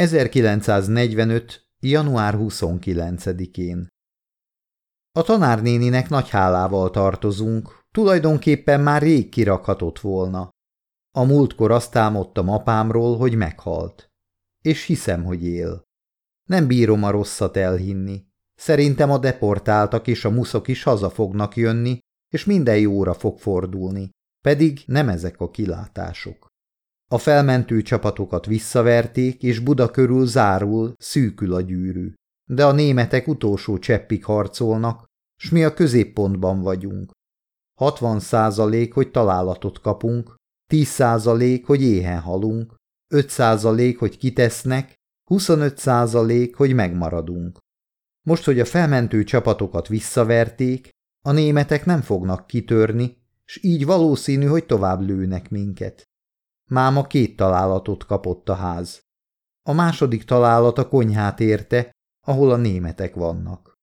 1945. január 29-én A tanárnéninek nagy hálával tartozunk, tulajdonképpen már rég kirakhatott volna. A múltkor azt álmodtam apámról, hogy meghalt. És hiszem, hogy él. Nem bírom a rosszat elhinni. Szerintem a deportáltak és a muszok is haza fognak jönni, és minden jóra fog fordulni. Pedig nem ezek a kilátások. A felmentő csapatokat visszaverték, és Buda körül zárul, szűkül a gyűrű. De a németek utolsó cseppig harcolnak, s mi a középpontban vagyunk. 60 százalék, hogy találatot kapunk, 10 százalék, hogy éhen halunk, 5 százalék, hogy kitesznek, 25 százalék, hogy megmaradunk. Most, hogy a felmentő csapatokat visszaverték, a németek nem fognak kitörni, s így valószínű, hogy tovább lőnek minket. Máma két találatot kapott a ház. A második találat a konyhát érte, ahol a németek vannak.